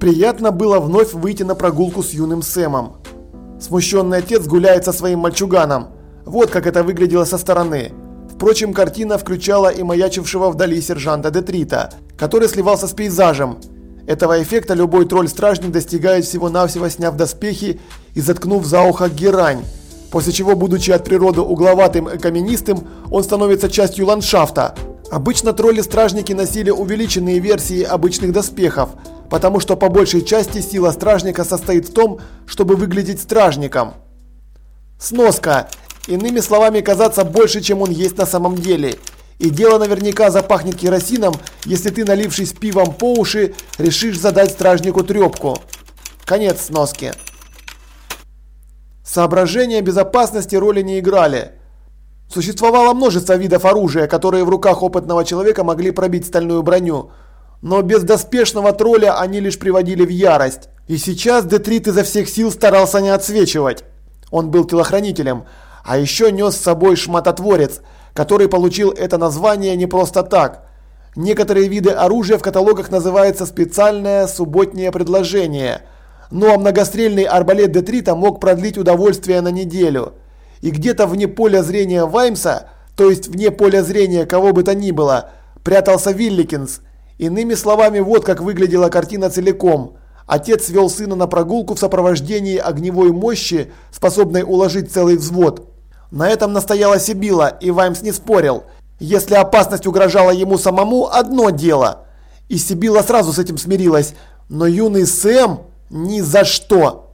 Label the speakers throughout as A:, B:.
A: Приятно было вновь выйти на прогулку с юным Сэмом. Смущенный отец гуляет со своим мальчуганом. Вот как это выглядело со стороны. Впрочем, картина включала и маячившего вдали сержанта Детрита, который сливался с пейзажем. Этого эффекта любой тролль-стражник достигает всего-навсего сняв доспехи и заткнув за ухо герань, после чего, будучи от природы угловатым и каменистым, он становится частью ландшафта. Обычно тролли-стражники носили увеличенные версии обычных доспехов, потому что по большей части сила стражника состоит в том, чтобы выглядеть стражником. Сноска. Иными словами, казаться больше, чем он есть на самом деле. И дело наверняка запахнет керосином, если ты, налившись пивом по уши, решишь задать стражнику трепку. Конец сноски. Соображения безопасности роли не играли. Существовало множество видов оружия, которые в руках опытного человека могли пробить стальную броню. Но без доспешного тролля они лишь приводили в ярость. И сейчас Детрит изо всех сил старался не отсвечивать. Он был телохранителем, а еще нес с собой шматотворец, который получил это название не просто так. Некоторые виды оружия в каталогах называются специальное субботнее предложение. Ну а многострельный арбалет Детрита мог продлить удовольствие на неделю. И где-то вне поля зрения Ваймса, то есть вне поля зрения кого бы то ни было, прятался Вилликинс – Иными словами, вот как выглядела картина целиком. Отец вел сына на прогулку в сопровождении огневой мощи, способной уложить целый взвод. На этом настояла Сибила, и Ваймс не спорил. Если опасность угрожала ему самому, одно дело. И Сибила сразу с этим смирилась, но юный Сэм ни за что.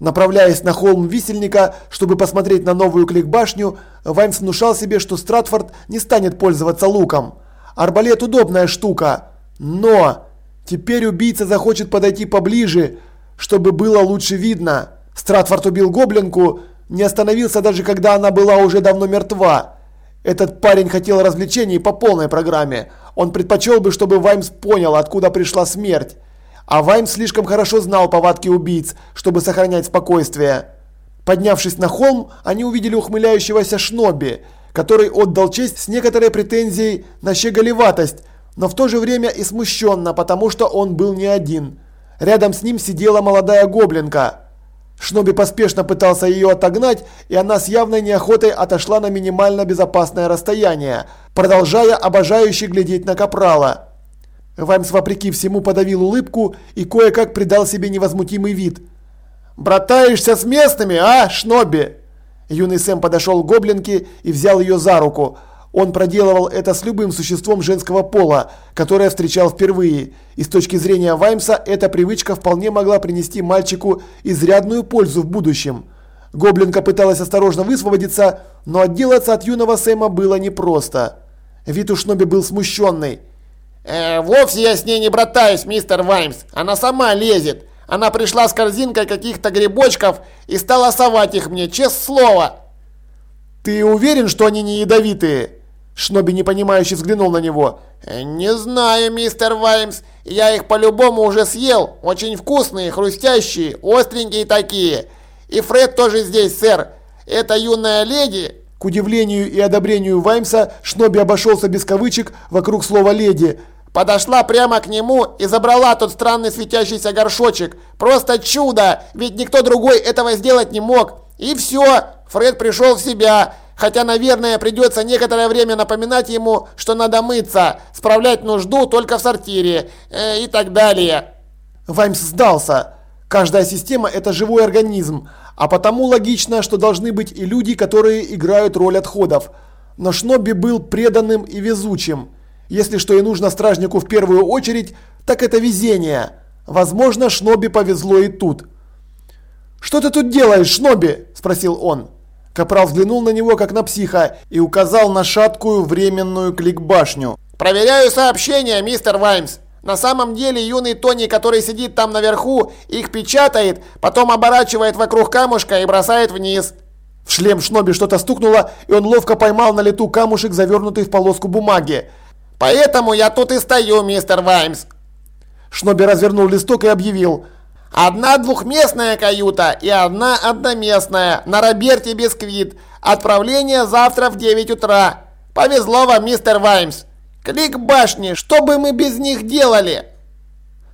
A: Направляясь на холм висельника, чтобы посмотреть на новую кликбашню, Ваймс внушал себе, что Стратфорд не станет пользоваться луком. Арбалет удобная штука, но теперь убийца захочет подойти поближе, чтобы было лучше видно. Стратфорд убил гоблинку, не остановился даже когда она была уже давно мертва. Этот парень хотел развлечений по полной программе. Он предпочел бы, чтобы Ваймс понял, откуда пришла смерть. А Ваймс слишком хорошо знал повадки убийц, чтобы сохранять спокойствие. Поднявшись на холм, они увидели ухмыляющегося Шноби, который отдал честь с некоторой претензией на щеголеватость, но в то же время и смущенно, потому что он был не один. Рядом с ним сидела молодая гоблинка. Шноби поспешно пытался ее отогнать, и она с явной неохотой отошла на минимально безопасное расстояние, продолжая обожающе глядеть на Капрала. Ваймс вопреки всему подавил улыбку и кое-как придал себе невозмутимый вид. «Братаешься с местными, а, Шноби?» Юный Сэм подошел к гоблинке и взял ее за руку, он проделывал это с любым существом женского пола, которое встречал впервые, и с точки зрения Ваймса эта привычка вполне могла принести мальчику изрядную пользу в будущем. Гоблинка пыталась осторожно высвободиться, но отделаться от юного Сэма было непросто. Вид у Шноби был смущенный.
B: «Э, «Вовсе я с ней не братаюсь, мистер Ваймс. Она сама лезет. Она пришла с корзинкой каких-то грибочков и стала совать их мне, честное слово».
A: «Ты уверен, что они не ядовитые?» Шноби непонимающе взглянул на него.
B: «Э, «Не знаю, мистер Ваймс. Я их по-любому уже съел. Очень вкусные, хрустящие, остренькие такие. И Фред тоже здесь, сэр. Это юная леди...»
A: К удивлению и одобрению Ваймса, Шноби обошелся без кавычек вокруг слова «леди».
B: Подошла прямо к нему и забрала тот странный светящийся горшочек. Просто чудо, ведь никто другой этого сделать не мог. И все, Фред пришел в себя. Хотя, наверное, придется некоторое время напоминать ему, что надо мыться, справлять нужду только в сортире э, и так далее.
A: Ваймс сдался. Каждая система – это живой организм, а потому логично, что должны быть и люди, которые играют роль отходов. Но Шнобби был преданным и везучим. Если что и нужно стражнику в первую очередь, так это везение. Возможно, Шнобби повезло и тут. «Что ты тут делаешь, Шнобби?» – спросил он. Капрал взглянул на него, как на психа, и указал на шаткую временную кликбашню.
B: «Проверяю сообщения, мистер Ваймс. На самом деле юный Тони, который сидит там наверху, их печатает, потом оборачивает вокруг камушка и бросает вниз».
A: В шлем Шноби что-то стукнуло, и он ловко поймал на лету камушек, завернутый в полоску бумаги.
B: «Поэтому я тут и стою, мистер Ваймс».
A: Шноби развернул листок и объявил –
B: Одна двухместная каюта и одна одноместная на Роберте Бисквит. Отправление завтра в 9 утра. Повезло вам, мистер Ваймс. Клик башни, что бы мы без них делали?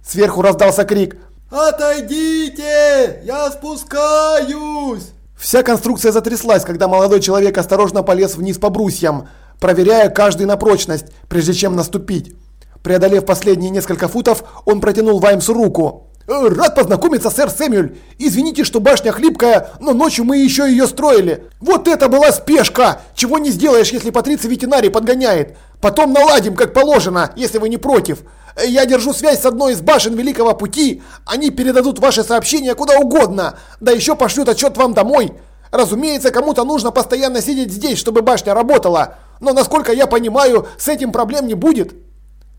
A: Сверху раздался крик. «Отойдите! Я спускаюсь!» Вся конструкция затряслась, когда молодой человек осторожно полез вниз по брусьям, проверяя каждый на прочность, прежде чем наступить. Преодолев последние несколько футов, он протянул Ваймсу руку. «Э, «Рад познакомиться, сэр Сэмюэль. Извините, что башня хлипкая, но ночью мы еще ее строили. Вот это была спешка! Чего не сделаешь, если Патриций ветеринарий подгоняет. Потом наладим, как положено, если вы не против. Э, я держу связь с одной из башен Великого Пути. Они передадут ваши сообщения куда угодно. Да еще пошлют отчет вам домой. Разумеется, кому-то нужно постоянно сидеть здесь, чтобы башня работала. Но, насколько я понимаю, с этим проблем не будет».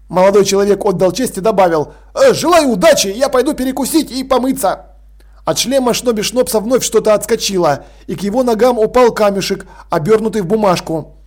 A: Молодой человек отдал честь и добавил э, «Желаю удачи, я пойду перекусить и помыться». От шлема Шноби Шнопса вновь что-то отскочило, и к его ногам упал камешек, обернутый в бумажку.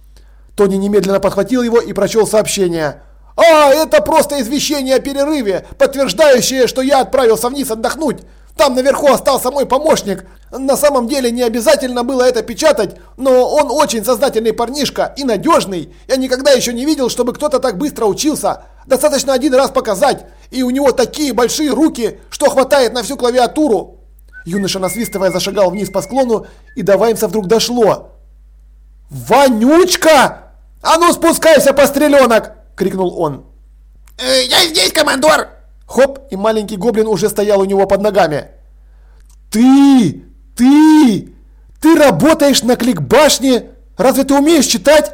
A: Тони немедленно подхватил его и прочел сообщение. «А, это просто извещение о перерыве, подтверждающее, что я отправился вниз отдохнуть. Там наверху остался мой помощник. На самом деле не обязательно было это печатать, но он очень сознательный парнишка и надежный. Я никогда еще не видел, чтобы кто-то так быстро учился. Достаточно один раз показать, и у него такие большие руки, что хватает на всю клавиатуру. Юноша, насвистывая, зашагал вниз по склону, и до Ваймса вдруг дошло. «Вонючка! А ну спускайся, постреленок!» – крикнул он.
B: Э, «Я здесь, командор!»
A: Хоп, и маленький гоблин уже стоял у него под ногами. «Ты! Ты! Ты работаешь на клик-башне? Разве ты умеешь читать?»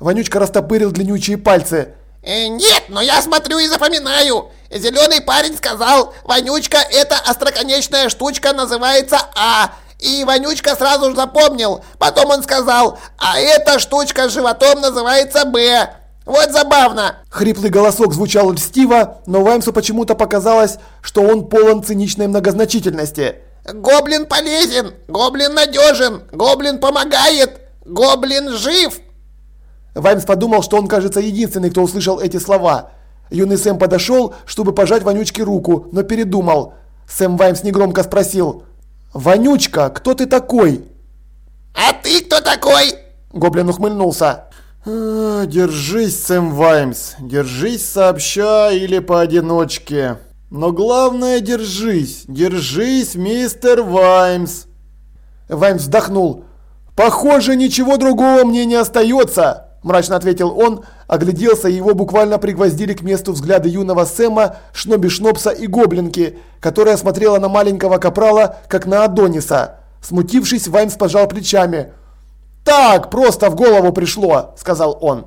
A: Вонючка растопырил длиннючие пальцы.
B: Э, «Нет, но я смотрю и запоминаю. Зеленый парень сказал, Вонючка это остроконечная штучка называется А. И Вонючка сразу же запомнил. Потом он сказал, а эта штучка с животом называется Б. Вот забавно!»
A: Хриплый голосок звучал льстиво, но Ваймсу почему-то показалось, что он полон циничной многозначительности.
B: «Гоблин полезен! Гоблин надежен! Гоблин помогает! Гоблин жив!»
A: Ваймс подумал, что он, кажется, единственный, кто услышал эти слова. Юный Сэм подошел, чтобы пожать Вонючке руку, но передумал. Сэм Ваймс негромко спросил. «Вонючка, кто ты такой?»
B: «А ты кто такой?»
A: Гоблин ухмыльнулся. А, держись, Сэм Ваймс, держись сообща или поодиночке. Но главное, держись, держись, мистер Ваймс. Ваймс вздохнул. Похоже, ничего другого мне не остается, мрачно ответил он, огляделся и его буквально пригвоздили к месту взгляды юного Сэма, Шноби Шнопса и Гоблинки, которая смотрела на маленького капрала, как на Адониса. Смутившись, Ваймс пожал плечами. «Так, просто в голову пришло», – сказал он.